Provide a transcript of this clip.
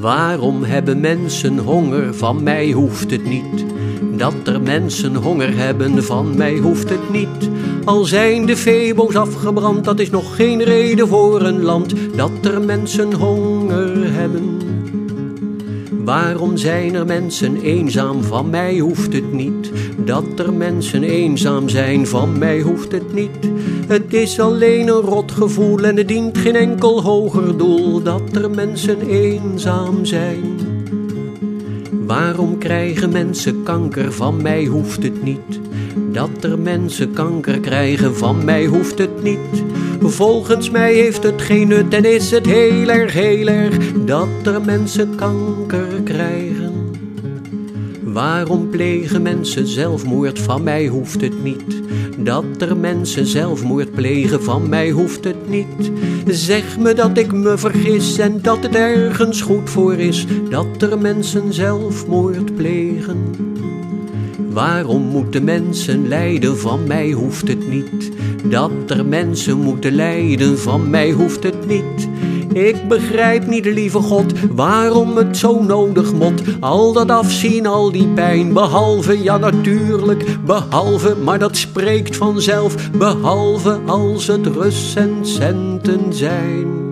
Waarom hebben mensen honger? Van mij hoeft het niet. Dat er mensen honger hebben, van mij hoeft het niet. Al zijn de veebo's afgebrand, dat is nog geen reden voor een land. Dat er mensen honger hebben. Waarom zijn er mensen eenzaam? Van mij hoeft het niet. Dat er mensen eenzaam zijn, van mij hoeft het niet. Het is alleen een rot gevoel en het dient geen enkel hoger doel. Dat er mensen eenzaam zijn. Waarom krijgen mensen kanker? Van mij hoeft het niet. Dat er mensen kanker krijgen, van mij hoeft het niet. Volgens mij heeft het geen nut en is het heel erg, heel erg dat er mensen kanker krijgen. Waarom plegen mensen zelfmoord? Van mij hoeft het niet. Dat er mensen zelfmoord plegen, van mij hoeft het niet. Zeg me dat ik me vergis en dat het ergens goed voor is dat er mensen zelfmoord plegen. Waarom moeten mensen lijden? Van mij hoeft het niet. Dat er mensen moeten lijden, van mij hoeft het niet. Ik begrijp niet, lieve God, waarom het zo nodig mot. Al dat afzien, al die pijn, behalve, ja natuurlijk, behalve, maar dat spreekt vanzelf, behalve als het rust en centen zijn.